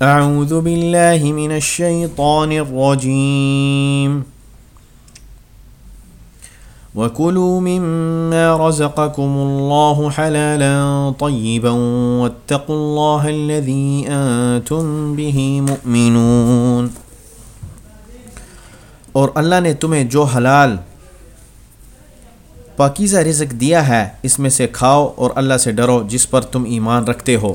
اعوذ باللہ من الشیطان الرجیم وَكُلُوا مِمَّا رَزَقَكُمُ اللَّهُ حَلَالًا طَيِّبًا وَاتَّقُوا اللَّهَ الَّذِي أَنْتُمْ بِهِ مُؤْمِنُونَ. اور اللہ نے تمہیں جو حلال پاکیزہ رزق دیا ہے اس میں سے کھاؤ اور اللہ سے ڈرو جس پر تم ایمان رکھتے ہو۔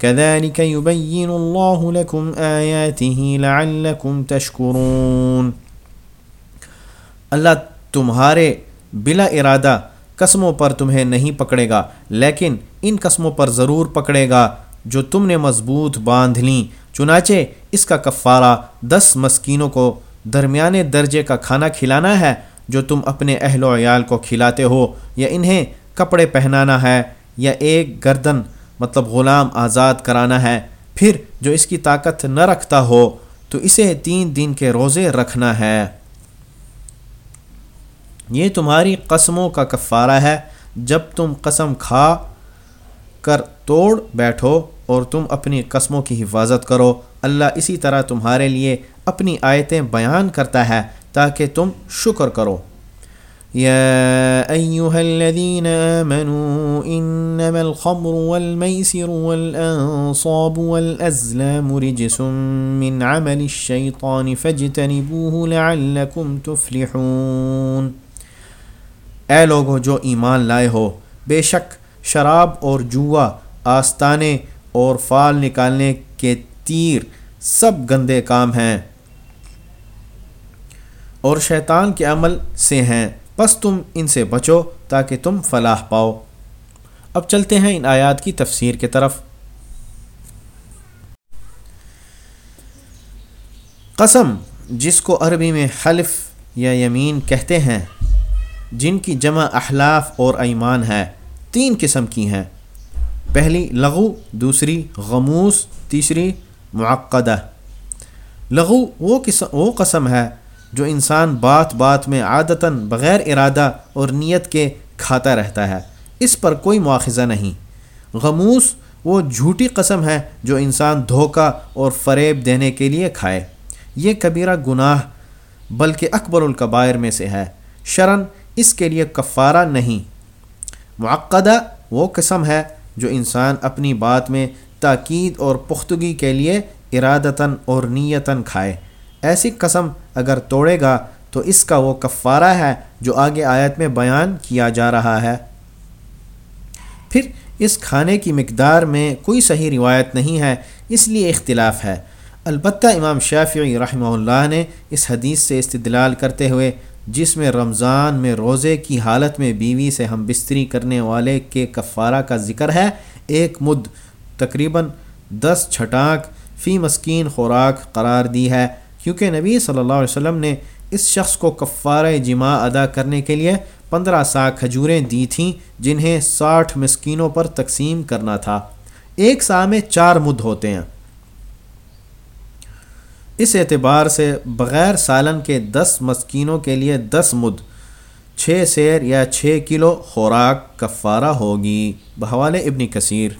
كذلك يبين الله لكم آياته لعلكم تشكرون. اللہ تمہارے بلا ارادہ قسموں پر تمہیں نہیں پکڑے گا، لیکن ان قسموں پر ضرور پکڑے گا جو تم نے مضبوط باندھ لیں۔ چنانچہ اس کا کفارہ دس مسکینوں کو درمیانے درجے کا کھانا کھلانا ہے، جو تم اپنے اہل و عیال کو کھلاتے ہو، یا انہیں کپڑے پہنانا ہے، یا ایک گردن مطلب غلام آزاد کرانا ہے، پھر جو اس کی طاقت نہ رکھتا ہو، تو اسے تین دن کے روزے رکھنا ہے۔ یہ تمہاری قسموں کا کفارہ ہے۔ جب تم قسم کھا کر توڑ بیٹھو اور تم اپنی قسموں کی حفاظت کرو۔ اللہ اسی طرح تمہارے لیے اپنی آیتیں بیان کرتا ہے تاکہ تم شکر کرو۔ يا أيها الذين آمنوا إنما الخمر والميسر والأنصاب والأزلام رجس من عمل الشيطان فاجتنبوه لعلكم تفلحون۔ اے لوگو، جو ایمان لائے ہو، بے شک شراب اور جوا، آستانے اور فال نکالنے کے تیر سب گندے کام ہیں اور شیطان کے عمل سے ہیں۔ بس تم ان سے بچو تاکہ تم فلاح پاؤ۔ اب چلتے ہیں ان آیات کی تفسیر کے طرف۔ قسم، جس کو عربی میں حلف یا یمین کہتے ہیں، جن کی جمع احلاف اور ایمان ہے، تین قسم کی ہیں۔ پہلی لغو، دوسری غموس، تیسری معقدہ۔ لغو وہ قسم وہ قسم ہے جو انسان بات بات میں عادتاً بغیر ارادہ اور نیت کے کھاتا رہتا ہے، اس پر کوئی مواخذہ نہیں۔ غموس وہ جھوٹی قسم ہے جو انسان دھوکہ اور فریب دینے کے لیے کھائے۔ یہ کبیرہ گناہ بلکہ اکبر القبائر میں سے ہے۔ شرن اس کے لیے کفارہ نہیں۔ معقدہ وہ قسم ہے جو انسان اپنی بات میں تاکید اور پختگی کے لیے ارادتاً اور نیتاً کھائے۔ ایسی قسم اگر توڑے گا تو اس کا وہ کفارہ ہے جو آگے آیت میں بیان کیا جا رہا ہے۔ پھر اس کھانے کی مقدار میں کوئی صحیح روایت نہیں ہے، اس لیے اختلاف ہے۔ البتہ امام شافعی رحمہ اللہ نے اس حدیث سے استدلال کرتے ہوئے، جس میں رمضان میں روزے کی حالت میں بیوی سے ہم بستری کرنے والے کے کفارہ کا ذکر ہے، ایک مد تقریباً دس چھٹانک فی مسکین خوراک قرار دی ہے۔ کیونکہ نبی صلی اللہ علیہ وسلم نے اس شخص کو کفار جمع ادا کرنے کے لیے پندرہ سا کھجوریں دی تھیں جنہیں ساٹھ مسکینوں پر تقسیم کرنا تھا۔ ایک سا میں چار مد ہوتے ہیں۔ اس اعتبار سے بغیر سالن کے دس مسکینوں کے لیے دس مد، چھ سیر یا چھ کلو خوراک کفارہ ہوگی۔ بحوال ابن کثیر۔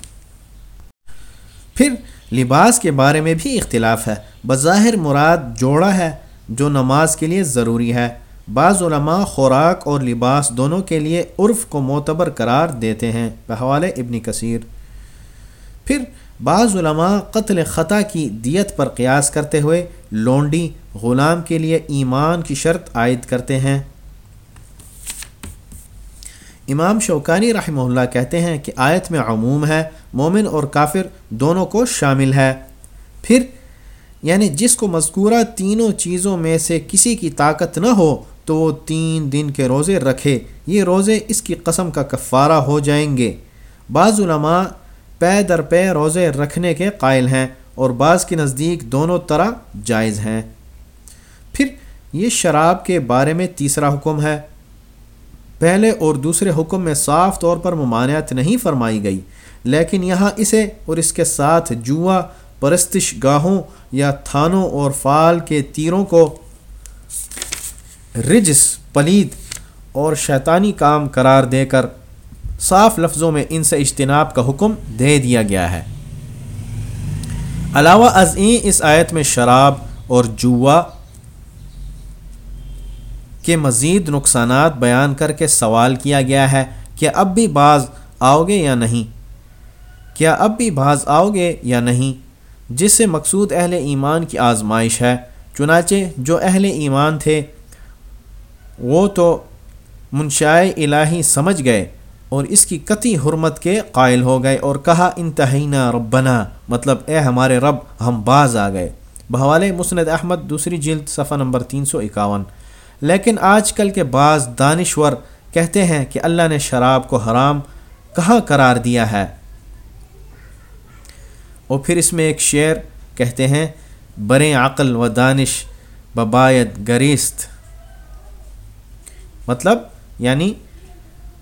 پھر لباس کے بارے میں بھی اختلاف ہے۔ بظاہر مراد جوڑا ہے، جو نماز کے لیے ضروری ہے۔ بعض علماء خوراک اور لباس دونوں کے لیے عرف کو معتبر قرار دیتے ہیں۔ بحوال ابن کثیر۔ پھر بعض علماء قتل خطا کی دیت پر قیاس کرتے ہوئے لونڈی غلام کے لیے ایمان کی شرط عائد کرتے ہیں۔ امام شوکانی رحمہ اللہ کہتے ہیں کہ آیت میں عموم ہے، مومن اور کافر دونوں کو شامل ہے۔ پھر یعنی جس کو مذکورہ تینوں چیزوں میں سے کسی کی طاقت نہ ہو، تو وہ تین دن کے روزے رکھے۔ یہ روزے اس کی قسم کا کفارہ ہو جائیں گے۔ بعض علماء پے در پے روزے رکھنے کے قائل ہیں اور بعض کے نزدیک دونوں طرح جائز ہیں۔ پھر، یہ شراب کے بارے میں تیسرا حکم ہے۔ پہلے اور دوسرے حکم میں صاف طور پر ممانعت نہیں فرمائی گئی، لیکن یہاں اسے اور اس کے ساتھ جوا، پرستش گاہوں یا تھانوں اور فال کے تیروں کو رجس، پلید اور شیطانی کام قرار دے کر صاف لفظوں میں ان سے اجتناب کا حکم دے دیا گیا ہے۔ علاوہ ازیں اس آیت میں شراب اور جوا کے مزید نقصانات بیان کر کے سوال کیا گیا ہے کہ اب بھی بعض آؤ گے یا نہیں؟ کیا اب بھی بعض آؤ گے یا نہیں؟ جس سے مقصود اہل ایمان کی آزمائش ہے، چنانچہ جو اہل ایمان تھے، وہ تو منشائے الہی سمجھ گئے اور اس کی قطعی حرمت کے قائل ہو گئے اور کہا انتہینہ ربنا مطلب اے ہمارے رب، ہم باز آ گئے۔ بحوالے مسند احمد، دوسری جلد، صفحہ نمبر تین سو اکاون۔ لیکن آج کل کے بعض دانشور کہتے ہیں کہ اللہ نے شراب کو حرام کہاں قرار دیا ہے۔ اور پھر اس میں ایک شعر کہتے ہیں برے عقل و دانش ببایت گریست۔ مطلب یعنی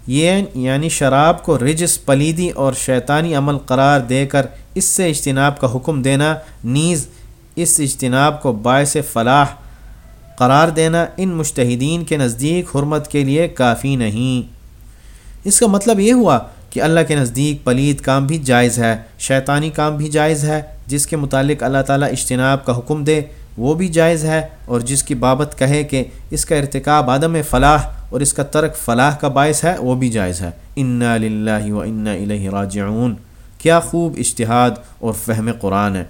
یہ یعنی شراب کو رجس، پلیدی اور شیطانی عمل قرار دے کر اس سے اجتناب کا حکم دینا، نیز اس اجتناب کو باعث فلاح قرار دینا ان مشتحدین کے نزدیک حرمت کے لیے کافی نہیں۔ اس کا مطلب یہ ہوا کہ اللہ کے نزدیک پلید کام بھی جائز ہے، شیطانی کام بھی جائز ہے، جس کے متعلق اللہ تعالیٰ اجتناب کا حکم دے، وہ بھی جائز ہے، اور جس کی بابت کہے کہ اس کا ارتکاب عدم فلاح اور اس کا ترک فلاح کا باعث ہے، وہ بھی جائز ہے۔ ان للہ و ان الہ راجعون۔ کیا خوب اشتہاد اور فہم قرآن ہے۔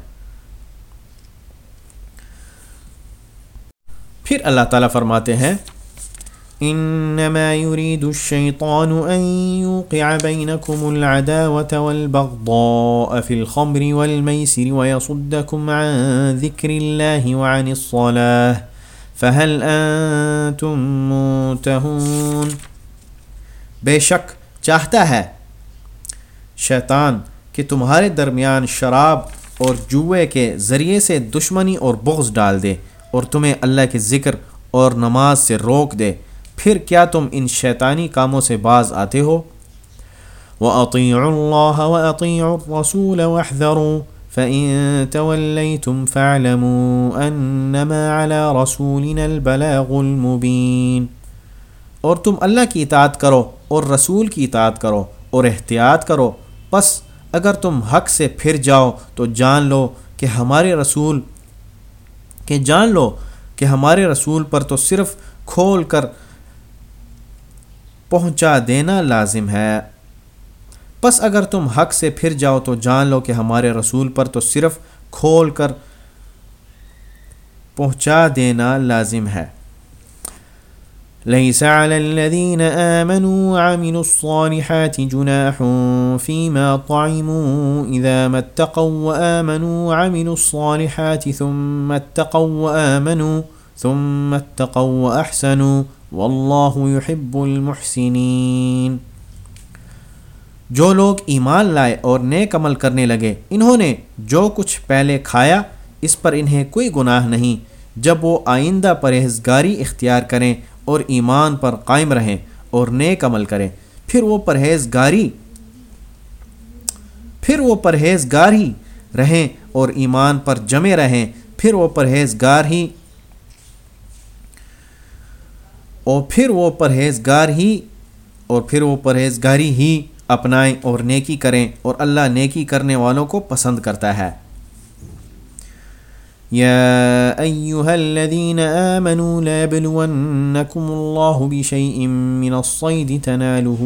پھر اللہ تعالیٰ فرماتے ہیں انما يريد الشيطان ان يوقع بينكم العداوه والبغضاء في الخمر والميسر ويصدكم عن ذكر الله وعن الصلاه فهل انتم منتهون؟ بے شک چاہتا ہے شیطان کہ تمہارے درمیان شراب اور جوئے کے ذریعے سے دشمنی اور بغض ڈال دے۔ اور تمہیں اللہ کے ذکر اور نماز سے روک دے۔ پھر کیا تم ان شیطانی کاموں سے باز آتے ہو؟ وَأَطِيعُوا اللَّهَ وَأَطِيعُوا الرَّسُولَ وَاحْذَرُوا فَإِن تَوَلَّيْتُمْ فَاعْلَمُوا أَنَّمَا عَلَى رَسُولِنَا الْبَلَاغُ الْمُبِينَ۔ اور تم اللہ کی اطاعت کرو اور رسول کی اطاعت کرو اور احتیاط کرو۔ پس اگر تم حق سے پھر جاؤ تو جان لو کہ ہمارے رسول کہ جان لو کہ ہمارے رسول پر تو صرف کھول کر پہنچا دینا لازم ہے۔ پس اگر تم حق سے پھر جاؤ تو جان لو کہ ہمارے رسول پر تو صرف کھول کر پہنچا دینا لازم ہے۔ ليس على الذين آمنوا وعملوا الصالحات جناح فيما طعموا إذا ما اتقوا وآمنوا وعملوا الصالحات ثم اتقوا وآمنوا ثم اتقوا وأحسنوا والله يحب المحسنين۔ جو لوگ ایمان لائے اور نیک عمل کرنے لگے، انہوں نے جو کچھ پہلے کھایا، اس پر انہیں کوئی گناہ نہیں۔ جب وہ آئندہ پرہیزگاری اختیار کریں اور ایمان پر قائم رہیں اور نیک عمل کریں۔ پھر وہ پرہیز گاری پھر وہ پرہیز گار ہی رہیں اور ایمان پر جمے رہیں۔ پھر وہ پرہیز گار ہی اور پھر وہ پرہیز گار ہی اور پھر وہ پرہیز گاری ہی اپنائیں اور نیکی کریں۔ اور اللہ نیکی کرنے والوں کو پسند کرتا ہے۔ يا أيها الذين آمنوا لا يبلونكم الله بشيء من الصيد تناله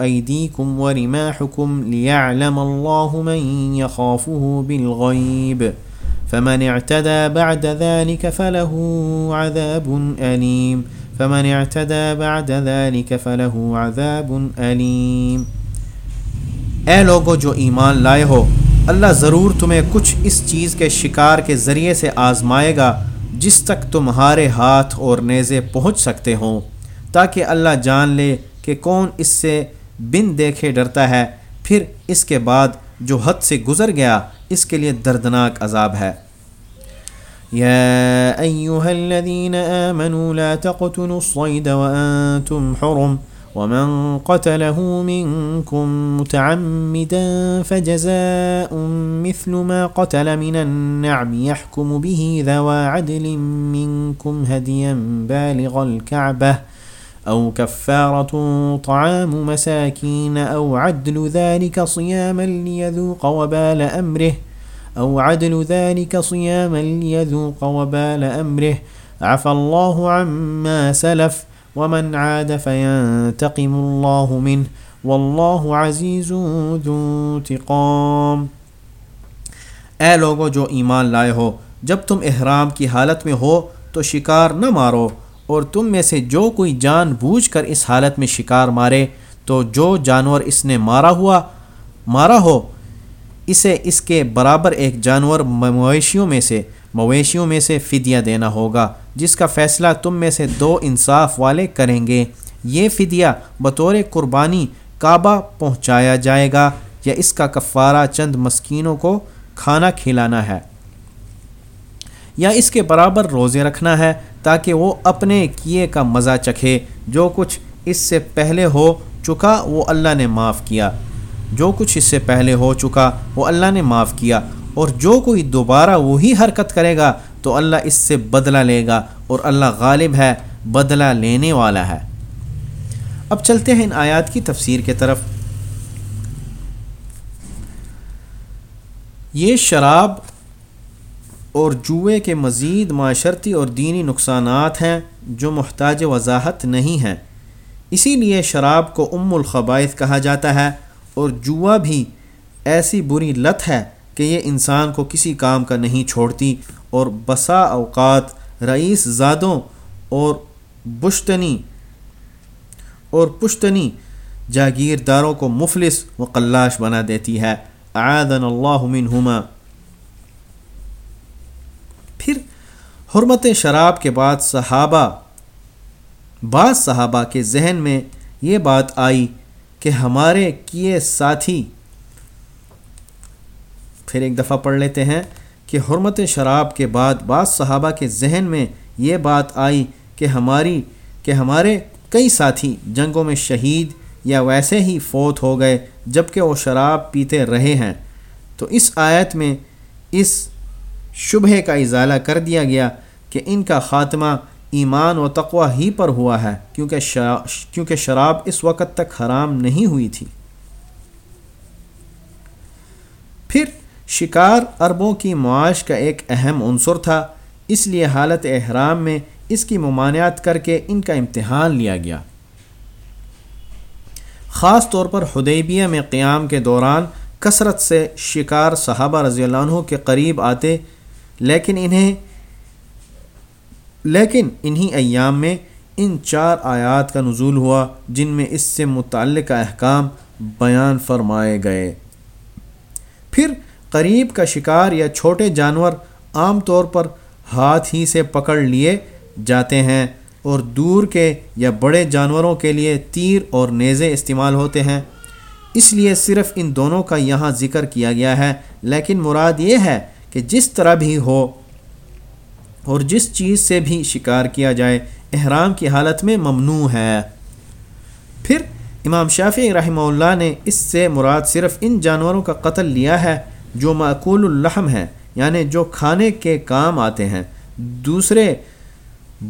أيديكم ورماحكم ليعلم الله من يخافه بالغيب فمن اعتدى بعد ذلك فله عذاب أليم فمن اعتدى بعد ذلك فله عذاب أليم۔ اے لوگو جو ایمان لائے ہو اللہ ضرور تمہیں کچھ اس چیز کے شکار کے ذریعے سے آزمائے گا جس تک تمہارے ہاتھ اور نیزے پہنچ سکتے ہوں، تاکہ اللہ جان لے کہ کون اس سے بن دیکھے ڈرتا ہے، پھر اس کے بعد جو حد سے گزر گیا، اس کے لیے دردناک عذاب ہے۔ يا أيها آمنوا لا تقتلوا الصيد وأنتم حرم۔ ومن قتله منكم متعمدا فجزاء مثل ما قتل من النعم يحكم به ذوى عدل منكم هديا بالغ الكعبة أو كفارة طعام مساكين أو عدل ذلك صياما ليذوق وبال أمره أو عدل ذلك صياما ليذوق وبال أمره عفى الله عما سلف ومن عاد فينتقم الله منه والله عزيز ذو انتقام۔ اے لوگو، جو ایمان لائے ہو، جب تم احرام کی حالت میں ہو تو شکار نہ مارو، اور تم میں سے جو کوئی جان بوجھ کر اس حالت میں شکار مارے، تو جو جانور اس نے مارا ہوا، مارا ہو، اسے اس کے برابر ایک جانور مویشیوں میں سے، مویشیوں میں سے فدیہ دینا ہوگا۔ جس کا فیصلہ تم میں سے دو انصاف والے کریں گے۔ یہ فدیہ بطور قربانی کعبہ پہنچایا جائے گا یا اس کا کفارہ چند مسکینوں کو کھانا کھلانا ہے۔ یا اس کے برابر روزے رکھنا ہے تاکہ وہ اپنے کیے کا مزہ چکھے۔ جو کچھ اس سے پہلے ہو چکا وہ اللہ نے معاف کیا۔ جو کچھ اس سے پہلے ہو چکا وہ اللہ نے معاف کیا۔ اور جو کوئی دوبارہ وہی حرکت کرے گا تو اللہ اس سے بدلہ لے گا اور اللہ غالب ہے، بدلہ لینے والا ہے۔ اب چلتے ہیں ان آیات کی تفسیر کے طرف۔ یہ شراب اور جوئے کے مزید معاشرتی اور دینی نقصانات ہیں جو محتاج وضاحت نہیں ہیں۔ اسی لیے شراب کو ام الخبائث کہا جاتا ہے اور جوا بھی ایسی بری لت ہے کہ یہ انسان کو کسی کام کا نہیں چھوڑتی۔ اور بسا اوقات رئیس زادوں اور بشتنی اور پشتنی جاگیرداروں کو مفلس و قلاش بنا دیتی ہے۔ اعاذن اللہ منہما۔ پھر حرمت شراب کے بعد صحابہ، بعض صحابہ کے ذہن میں یہ بات آئی کہ ہمارے کیے ساتھی، پھر ایک دفعہ پڑھ لیتے ہیں کہ حرمت شراب کے بعد بعض صحابہ کے ذہن میں یہ بات آئی کہ ہماری، کہ ہمارے کئی ساتھی جنگوں میں شہید یا ویسے ہی فوت ہو گئے جبکہ وہ شراب پیتے رہے ہیں۔ تو اس آیت میں اس شبہ کا ازالہ کر دیا گیا کہ ان کا خاتمہ ایمان و تقوی ہی پر ہوا ہے، کیونکہ کیونکہ شراب اس وقت تک حرام نہیں ہوئی تھی۔ پھر شکار عربوں کی معاش کا ایک اہم عنصر تھا، اس لیے حالت احرام میں اس کی ممانعت کر کے ان کا امتحان لیا گیا۔ خاص طور پر حدیبیہ میں قیام کے دوران کثرت سے شکار صحابہ رضی اللہ عنہ کے قریب آتے، لیکن انہیں، لیکن انہی ایام میں ان چار آیات کا نزول ہوا جن میں اس سے متعلقہ احکام بیان فرمائے گئے۔ پھر قریب کا شکار یا چھوٹے جانور عام طور پر ہاتھ ہی سے پکڑ لیے جاتے ہیں اور دور کے یا بڑے جانوروں کے لیے تیر اور نیزے استعمال ہوتے ہیں۔ اس لیے صرف ان دونوں کا یہاں ذکر کیا گیا ہے، لیکن مراد یہ ہے کہ جس طرح بھی ہو اور جس چیز سے بھی شکار کیا جائے، احرام کی حالت میں ممنوع ہے۔ پھر امام شافی رحمہ اللہ نے اس سے مراد صرف ان جانوروں کا قتل لیا ہے جو معقول الحم ہیں یعنی جو کھانے کے کام آتے ہیں۔ دوسرے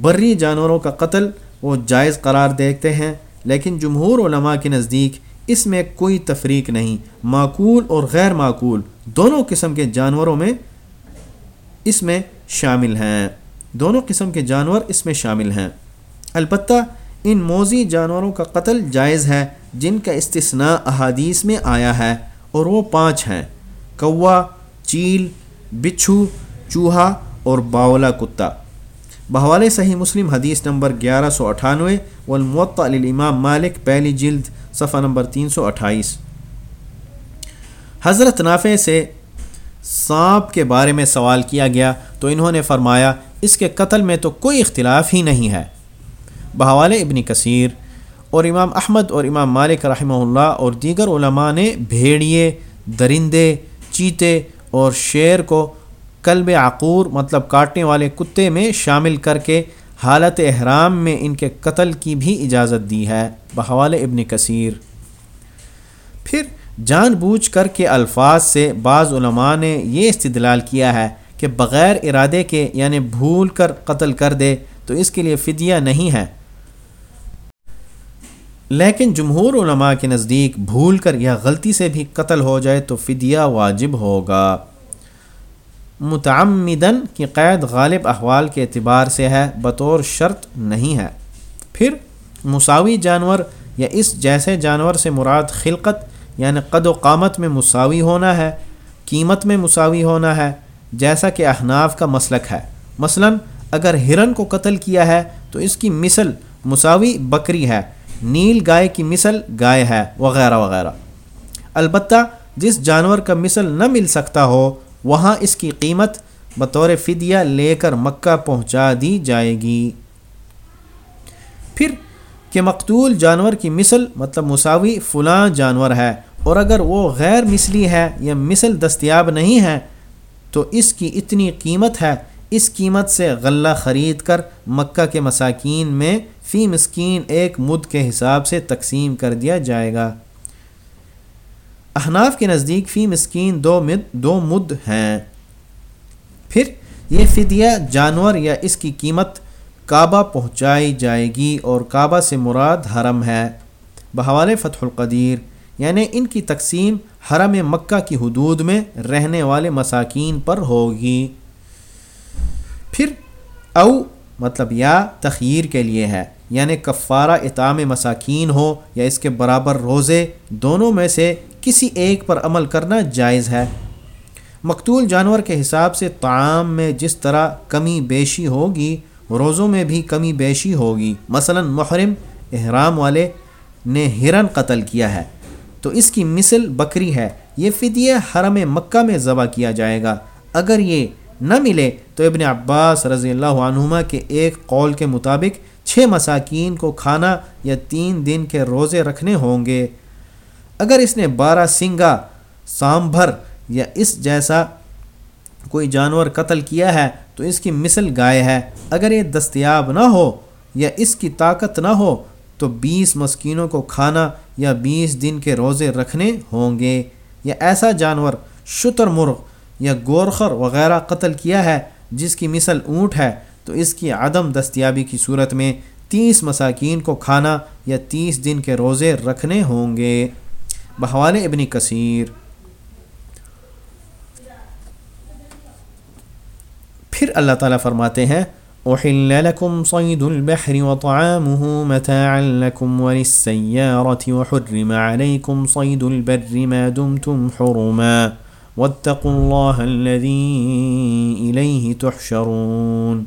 بری جانوروں کا قتل، وہ جائز قرار دیکھتے ہیں، لیکن جمہور علماء کے نزدیک اس میں کوئی تفریق نہیں۔ معقول اور غیر معقول دونوں قسم کے جانوروں میں اس میں شامل ہیں۔ دونوں قسم کے جانور اس میں شامل ہیں۔ البتہ ان موزی جانوروں کا قتل جائز ہے، جن کا استثناء احادیث میں آیا ہے، اور وہ پانچ ہیں۔ کوا، چیل، بچھو، چوہا اور باولا کتا۔ بحوالِ صحیح مسلم حدیث نمبر گیارہ سو اٹھانوے والموطع للامام مالک، پہلی جلد، صفحہ نمبر تین سو اٹھائیس۔ حضرت نافع سے سانپ کے بارے میں سوال کیا گیا تو انہوں نے فرمایا، اس کے قتل میں تو کوئی اختلاف ہی نہیں ہے۔ بحوال ابن کثیر اور امام احمد اور امام مالک رحمہ اللہ اور دیگر علماء نے بھیڑیے، درندے چیتے اور شیر کو کلب عقور مطلب کاٹنے والے کتے میں شامل کر کے حالت احرام میں ان کے قتل کی بھی اجازت دی ہے۔ بحوال ابن کثیر۔ پھر جان بوجھ کر کے الفاظ سے بعض علماء نے یہ استدلال کیا ہے کہ بغیر ارادے کے یعنی بھول کر قتل کر دے تو اس کے لیے فدیہ نہیں ہے۔ لیکن جمہور علماء کے نزدیک بھول کر یا غلطی سے بھی قتل ہو جائے تو فدیہ واجب ہوگا۔ متعمدن کی قید غالب احوال کے اعتبار سے ہے، بطور شرط نہیں ہے۔ پھر مساوی جانور یا اس جیسے جانور سے مراد خلقت یعنی قد و قامت میں مساوی ہونا ہے، قیمت میں مساوی ہونا ہے، جیسا کہ احناف کا مسلک ہے۔ مثلا اگر ہرن کو قتل کیا ہے تو اس کی مثل مساوی بکری ہے۔ نیل گائے کی مثل گائے ہے، وغیرہ وغیرہ۔ البتہ جس جانور کا مثل نہ مل سکتا ہو، وہاں اس کی قیمت بطور فدیہ لے کر مکہ پہنچا دی جائے گی۔ پھر کہ مقتول جانور کی مثل مطلب مساوی فلاں جانور ہے، اور اگر وہ غیر مثلی ہے یا مثل دستیاب نہیں ہے، تو اس کی اتنی قیمت ہے اس قیمت سے غلہ خرید کر مکہ کے مساکین میں فی مسکین ایک مد کے حساب سے تقسیم کر دیا جائے گا۔ احناف کے نزدیک فی مسکین دو مد دو مد ہیں۔ پھر یہ فدیہ جانور یا اس کی قیمت کعبہ پہنچائی جائے گی اور کعبہ سے مراد حرم ہے۔ بحوال فتح القدیر یعنی ان کی تقسیم حرم مکہ کی حدود میں رہنے والے مساکین پر ہوگی۔ پھر او مطلب یا تخیر کے لیے ہے یعنی کفارہ اطام مساکین ہو یا اس کے برابر روزے، دونوں میں سے کسی ایک پر عمل کرنا جائز ہے۔ مقتول جانور کے حساب سے تعام میں جس طرح کمی بیشی ہوگی، روزوں میں بھی کمی بیشی ہوگی۔ مثلا محرم، احرام والے نے ہرن قتل کیا ہے۔ تو اس کی مثل بکری ہے۔ یہ فدیہ حرم مکہ میں ذبح کیا جائے گا۔ اگر یہ نہ ملے تو ابن عباس رضی اللہ عنہما کے ایک قول کے مطابق چھ مساکین کو کھانا یا تین دن کے روزے رکھنے ہوں گے۔ اگر اس نے بارہ سنگا سامبھر یا اس جیسا کوئی جانور قتل کیا ہے تو اس کی مثل گائے ہے۔ اگر یہ دستیاب نہ ہو یا اس کی طاقت نہ ہو تو بیس مسکینوں کو کھانا یا بیس دن کے روزے رکھنے ہوں گے۔ یا ایسا جانور شتر مرغ یا گورخر وغیرہ قتل کیا ہے، جس کی مثل اونٹ ہے، تو اس کی عدم دستیابی کی صورت میں تیس مساکین کو کھانا یا تیس دن کے روزے رکھنے ہوں گے۔ بحوال ابن کثیر۔ پھر اللہ تعالیٰ فرماتے ہیں أحل لكم صيد البحر وطعامه متاعا لكم وللسيارة وحرم عليكم صيد البر ما دمتم حرما۔ واتقوا الله الذي إليه تحشرون.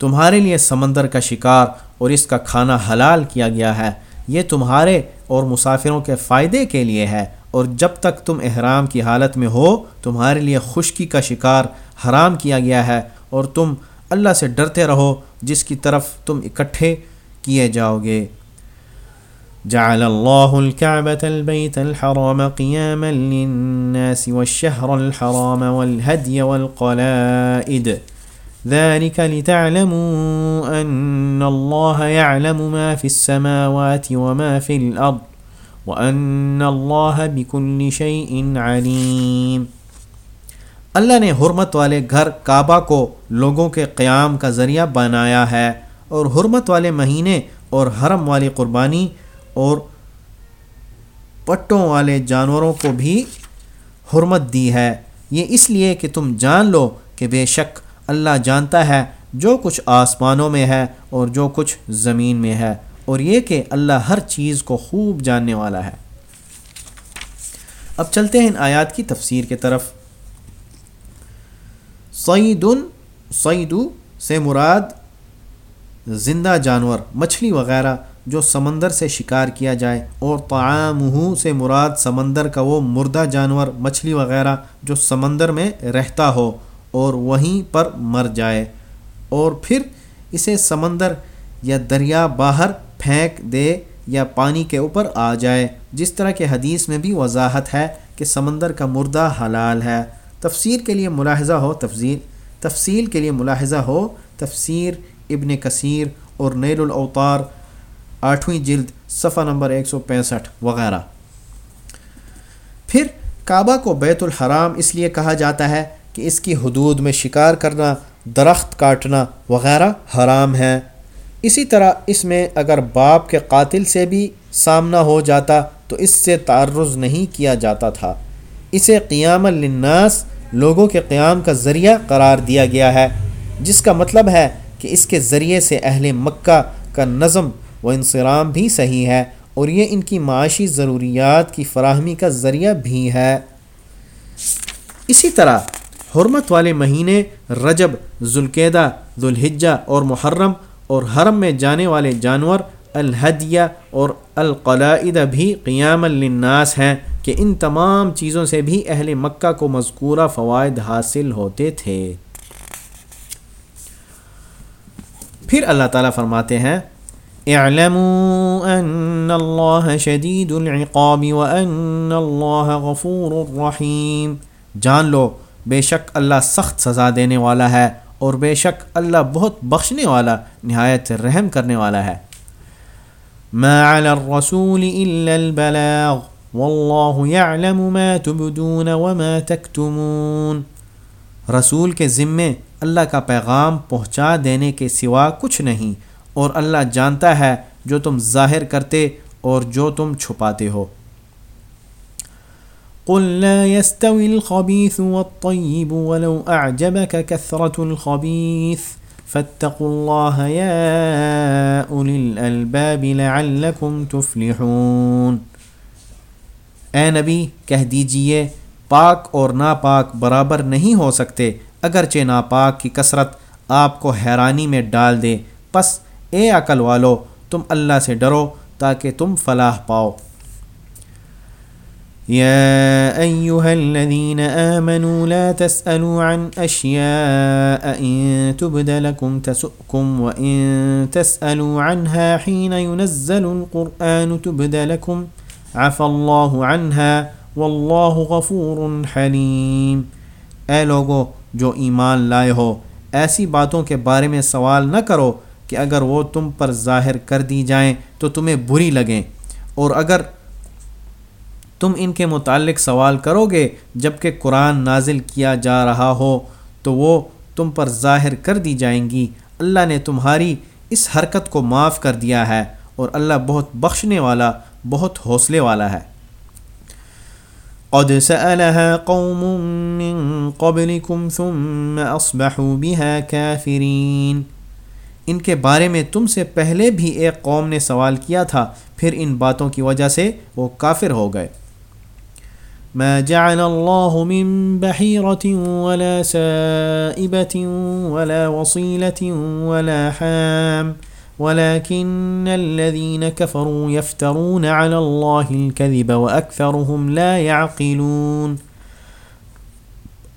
تمہارے لیے سمندر کا شکار اور اس کا کھانا حلال کیا گیا ہے، یہ تمہارے اور مسافروں کے فائدے کے لیے ہے، اور جب تک تم احرام کی حالت میں ہو، تمہارے لیے خشکی کا شکار حرام کیا گیا ہے، اور تم اللہ سے ڈرتے رہو، جس کی طرف تم اکٹھے کیے جاؤ گے۔ جعل الله الكعبة البيت الحرام قياما للناس والشهر الحرام والهدي والقلائد. ذلك لتعلموا أن الله يعلم ما في السماوات وما في الأرض، وأن الله بكل شيء عليم. اللہ نے حرمت والے گھر کعبہ کو لوگوں کے قیام کا ذریعہ بنایا ہے اور حرمت والے مہینے اور حرم والی قربانی اور پٹوں والے جانوروں کو بھی حرمت دی ہے۔ یہ اس لیے کہ تم جان لو کہ بے شک اللہ جانتا ہے جو کچھ آسمانوں میں ہے اور جو کچھ زمین میں ہے، اور یہ کہ اللہ ہر چیز کو خوب جاننے والا ہے۔ اب چلتے ہیں ان آیات کی تفسیر کے طرف۔ سعید سعیدو سے مراد زندہ جانور، مچھلی وغیرہ۔ جو سمندر سے شکار کیا جائے اور تعامہ سے مراد سمندر کا وہ مردہ جانور، مچھلی وغیرہ جو سمندر میں رہتا ہو اور وہیں پر مر جائے۔ اور پھر اسے سمندر یا دریا باہر پھینک دے یا پانی کے اوپر آ جائے۔ جس طرح کے حدیث میں بھی وضاحت ہے کہ سمندر کا مردہ حلال ہے۔ تفسیر کے لیے ملاحظہ ہو تفضیل، تفصیل کے لیے ملاحظہ ہو تفسیر ابن کثیر اور نیل الاوتار آٹھویں جلد صفحہ نمبر ایک سو پینسٹھ وغیرہ۔ پھر کعبہ کو بیت الحرام اس لیے کہا جاتا ہے کہ اس کی حدود میں شکار کرنا، درخت کاٹنا وغیرہ حرام ہے۔ اسی طرح اس میں اگر باپ کے قاتل سے بھی سامنا ہو جاتا تو اس سے تعرض نہیں کیا جاتا تھا۔ اسے قیام الناس لوگوں کے قیام کا ذریعہ قرار دیا گیا ہے، جس کا مطلب ہے کہ اس کے ذریعے سے اہل مکہ کا نظم و انصرام بھی صحیح ہے اور یہ ان کی معاشی ضروریات کی فراہمی کا ذریعہ بھی ہے۔ اسی طرح حرمت والے مہینے رجب ذوالقیدہ ذوالحجہ اور محرم اور حرم میں جانے والے جانور الحدیہ اور القلائد بھی قیام الناس ہیں کہ ان تمام چیزوں سے بھی اہل مکہ کو مذکورہ فوائد حاصل ہوتے تھے۔ پھر اللہ تعالیٰ فرماتے ہیں اعلموا ان اللہ شدید العقاب وان اللہ غفور الرحیم جان لو، بے شک اللہ سخت سزا دینے والا ہے اور بے شک اللہ بہت بخشنے والا، نہایت رحم کرنے والا ہے۔ ما على الرسول الا البلاغ والله يعلم ما تبدون وما تكتمون رسول کے ذمے اللہ کا پیغام پہنچا دینے کے سوا کچھ نہیں۔ اور اللہ جانتا ہے جو تم ظاہر کرتے اور جو تم چھپاتے ہو۔ قل لا يستوي الخبيث والطيب ولو أعجبك كثرة الخبيث فاتقوا الله يا أولي الألباب لعلكم تفلحون۔ اے نبی، کہہ دیجیے، پاک اور ناپاک برابر نہیں ہو سکتے۔ اگرچہ ناپاک کی کثرت آپ کو حیرانی میں ڈال دے، پس اے عقل والو، تم اللہ سے ڈرو تاکہ تم فلاح پاؤ۔ يا أيها الذين آمنوا لا تسألوا عن أشياء إن تبد لكم تسؤكم وإن تسألوا عنها حين ينزل القرآن تبد لكم عفى الله عنها والله غفور حليم اے لوگو، جو ایمان لائے ہو، ایسی باتوں کے بارے میں سوال نہ کرو کہ اگر وہ تم پر ظاہر کر دی جائیں تو تمہیں بری لگیں۔ اور اگر تم ان کے متعلق سوال کرو گے جبکہ قرآن نازل کیا جا رہا ہو، تو وہ تم پر ظاہر کر دی جائیں گی۔ اللہ نے تمہاری اس حرکت کو معاف کر دیا ہے، اور اللہ بہت بخشنے والا، بہت حوصلے والا ہے۔ قد سألها قوم من قبلكم ثم أصبحوا بها كافرين۔ ان کے بارے میں تم سے پہلے بھی ایک قوم نے سوال کیا تھا، پھر ان باتوں کی وجہ سے وہ کافر ہو گئے۔ ما جعل الله من بحيرة ولا سائبة ولا وصيلة ولا حام، ولكن الذين كفروا يفترون على الله الكذب وأكثرهم لا يعقلون۔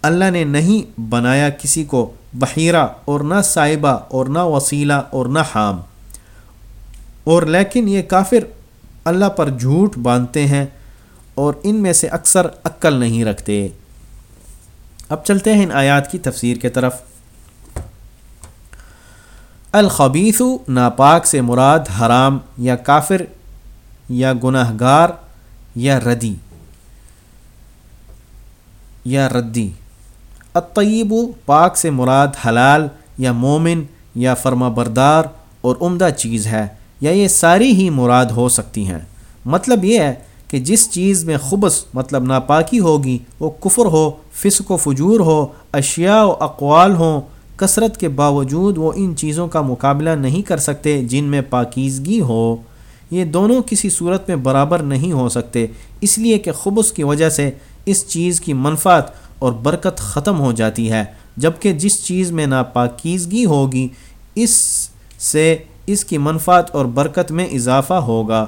اللہ نے نہیں بنایا کسی کو، بحیرہ اور نہ صاحبہ اور نہ وسیلہ اور نہ حام۔ اور لیکن یہ کافر اللہ پر جھوٹ باندھتے ہیں اور ان میں سے اکثر عقل نہیں رکھتے۔ اب چلتے ہیں ان آیات کی تفسیر کے طرف۔ الخبیث ناپاک سے مراد حرام یا کافر یا گناہ گار یا ردی۔ یا ردی۔ الطیب، پاک سے مراد حلال یا مومن یا فرما بردار اور عمدہ چیز ہے، یا یہ ساری ہی مراد ہو سکتی ہیں۔ مطلب یہ ہے کہ جس چیز میں خبص مطلب ناپاکی ہوگی، وہ کفر ہو، فسق و فجور ہو، اشیاء و اقوال ہوں، کثرت کے باوجود وہ ان چیزوں کا مقابلہ نہیں کر سکتے جن میں پاکیزگی ہو۔ یہ دونوں کسی صورت میں برابر نہیں ہو سکتے، اس لیے کہ خبص کی وجہ سے اس چیز کی منفعت اور برکت ختم ہو جاتی ہے، جبکہ جس چیز میں ناپاکیزگی ہوگی، اس سے اس کی منفعت اور برکت میں اضافہ ہوگا۔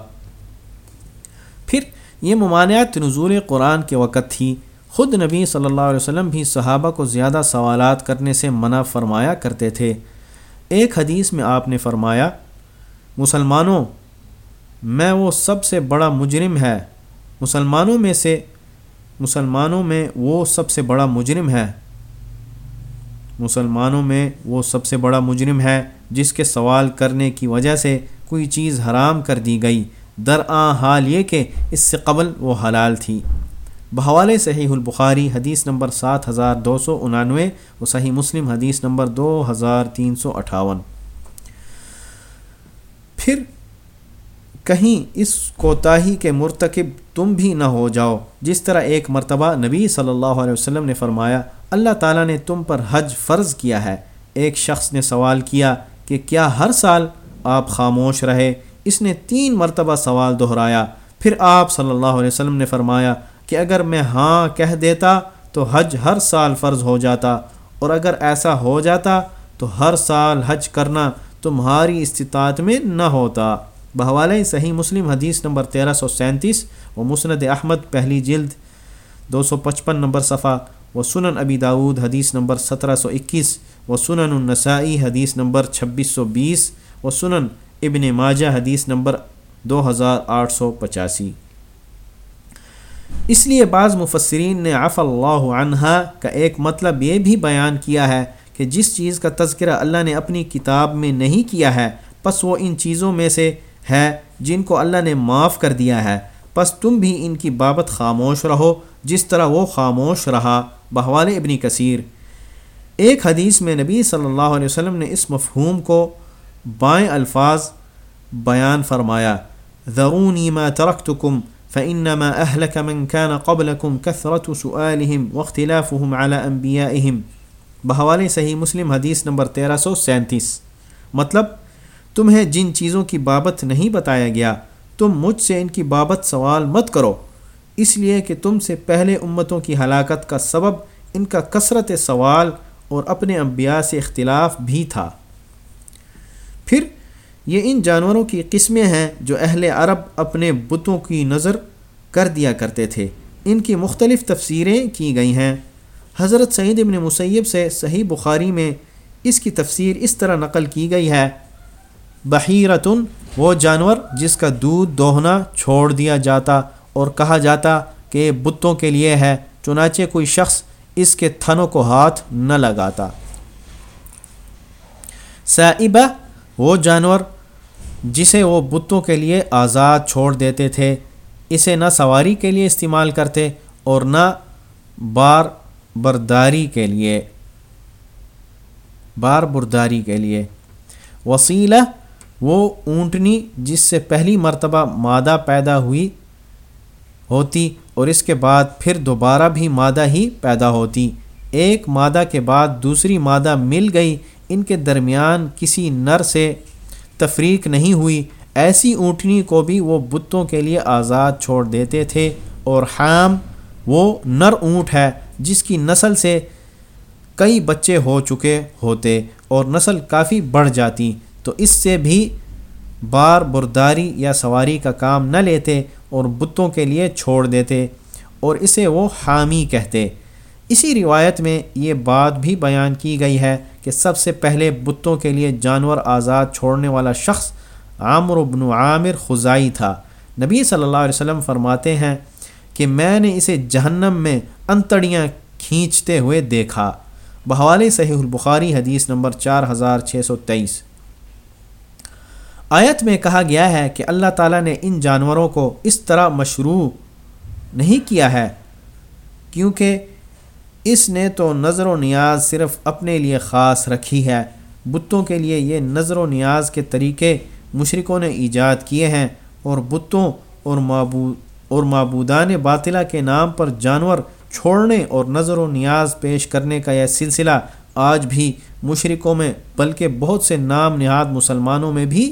پھر یہ ممانعت نزول قرآن کے وقت تھی۔ خود نبی صلی اللہ علیہ وسلم بھی صحابہ کو زیادہ سوالات کرنے سے منع فرمایا کرتے تھے۔ ایک حدیث میں آپ نے فرمایا، مسلمانوں، میں وہ سب سے بڑا مجرم ہے۔ مسلمانوں میں سے مسلمانوں میں وہ سب سے بڑا مجرم ہے۔ مسلمانوں میں وہ سب سے بڑا مجرم ہے جس کے سوال کرنے کی وجہ سے کوئی چیز حرام کر دی گئی۔ درآں حال یہ کہ اس سے قبل وہ حلال تھی۔ بحوالے صحیح البخاری حدیث نمبر سات ہزار دو سو انانوے و صحیح مسلم حدیث نمبر دو ہزار تین سو اٹھاون۔ پھر کہیں اس کوتاہی کے مرتکب تم بھی نہ ہو جاؤ۔ جس طرح ایک مرتبہ نبی صلی اللہ علیہ وسلم نے فرمایا، اللہ تعالیٰ نے تم پر حج فرض کیا ہے۔ ایک شخص نے سوال کیا کہ کیا ہر سال آپ خاموش رہے؟ اس نے تین مرتبہ سوال دہرایا۔ پھر آپ صلی اللہ علیہ وسلم نے فرمایا کہ اگر میں ہاں کہہ دیتا تو حج ہر سال فرض ہو جاتا، اور اگر ایسا ہو جاتا تو ہر سال حج کرنا تمہاری استطاعت میں نہ ہوتا۔ بحوالہ صحیح مسلم حدیث نمبر تیرہ سو سینتیس و مسند احمد پہلی جلد دو سو پچپن نمبر صفحہ و سنن ابی داود حدیث نمبر سترہ سو اکیس و سنن النسائی حدیث نمبر چھبیس سو بیس و سنن ابن ماجہ حدیث نمبر دو ہزار آٹھ سو پچاسی۔ اس لیے بعض مفسرین نے عف اللہ عنہ کا ایک مطلب یہ بھی بیان کیا ہے کہ جس چیز کا تذکرہ اللہ نے اپنی کتاب میں نہیں کیا ہے، پس وہ ان چیزوں میں سے ہے جن کو اللہ نے معاف کر دیا ہے۔ پس تم بھی ان کی بابت خاموش رہو، جس طرح وہ خاموش رہا۔ بحوال ابنی کثیر۔ ایک حدیث میں نبی صلی اللہ علیہ وسلم نے اس مفہوم کو بائیں الفاظ بیان فرمایا۔ ذرونی ما ترکتکم فإنما أهلك من كان قبلكم كثرة سؤالهم واختلافهم على أنبيائهم۔ بحوالے صحیح مسلم حدیث نمبر تیرہ سو سینتیس۔ مطلب تمہیں جن چیزوں کی بابت نہیں بتایا گیا، تم مجھ سے ان کی بابت سوال مت کرو۔ اس لیے کہ تم سے پہلے امتوں کی ہلاکت کا سبب ان کا کثرت سوال اور اپنے انبیاء سے اختلاف بھی تھا۔ پھر یہ ان جانوروں کی قسمیں ہیں جو اہل عرب اپنے بتوں کی نظر کر دیا کرتے تھے۔ ان کی مختلف تفسیریں کی گئی ہیں۔ حضرت سعید ابن مسیب سے صحیح بخاری میں اس کی تفسیر اس طرح نقل کی گئی ہے۔ بحیرتن، وہ جانور جس کا دودھ دوہنا چھوڑ دیا جاتا اور کہا جاتا کہ بتوں کے لیے ہے، چنانچہ کوئی شخص اس کے تھنوں کو ہاتھ نہ لگاتا۔ سائبہ، وہ جانور جسے وہ بتوں کے لیے آزاد چھوڑ دیتے تھے، اسے نہ سواری کے لیے استعمال کرتے اور نہ بار برداری کے لیے۔ بار برداری کے لیے۔ وسیلہ وہ اونٹنی جس سے پہلی مرتبہ مادہ پیدا ہوئی ہوتی اور اس کے بعد پھر دوبارہ بھی مادہ ہی پیدا ہوتی۔ ایک مادہ کے بعد دوسری مادہ مل گئی۔ ان کے درمیان کسی نر سے تفریق نہیں ہوئی۔ ایسی اونٹنی کو بھی وہ بتوں کے لیے آزاد چھوڑ دیتے تھے اور حام وہ نر اونٹ ہے جس کی نسل سے کئی بچے ہو چکے ہوتے اور نسل کافی بڑھ جاتی۔ تو اس سے بھی بار برداری یا سواری کا کام نہ لیتے اور بتوں کے لیے چھوڑ دیتے اور اسے وہ حامی کہتے۔ اسی روایت میں یہ بات بھی بیان کی گئی ہے کہ سب سے پہلے بتوں کے لیے جانور آزاد چھوڑنے والا شخص عامر بن عامر خزائی تھا۔ نبی صلی اللہ علیہ وسلم فرماتے ہیں کہ میں نے اسے جہنم میں انتڑیاں کھینچتے ہوئے دیکھا۔ بحوالے صحیح البخاری حدیث نمبر چار ہزار چھ سو تیئیس۔ آیت میں کہا گیا ہے کہ اللہ تعالیٰ نے ان جانوروں کو اس طرح مشروع نہیں کیا ہے، کیونکہ اس نے تو نظر و نیاز صرف اپنے لیے خاص رکھی ہے۔ بتوں کے لیے یہ نظر و نیاز کے طریقے مشرقوں نے ایجاد کیے ہیں اور بتوں اور معبود اور معبودان باطلہ کے نام پر جانور چھوڑنے اور نظر و نیاز پیش کرنے کا یہ سلسلہ آج بھی مشرقوں میں، بلکہ بہت سے نام نہاد مسلمانوں میں بھی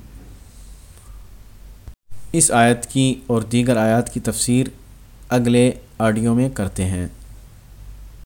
اس آیت کی اور دیگر آیات کی تفسیر اگلے آڈیو میں کرتے ہیں۔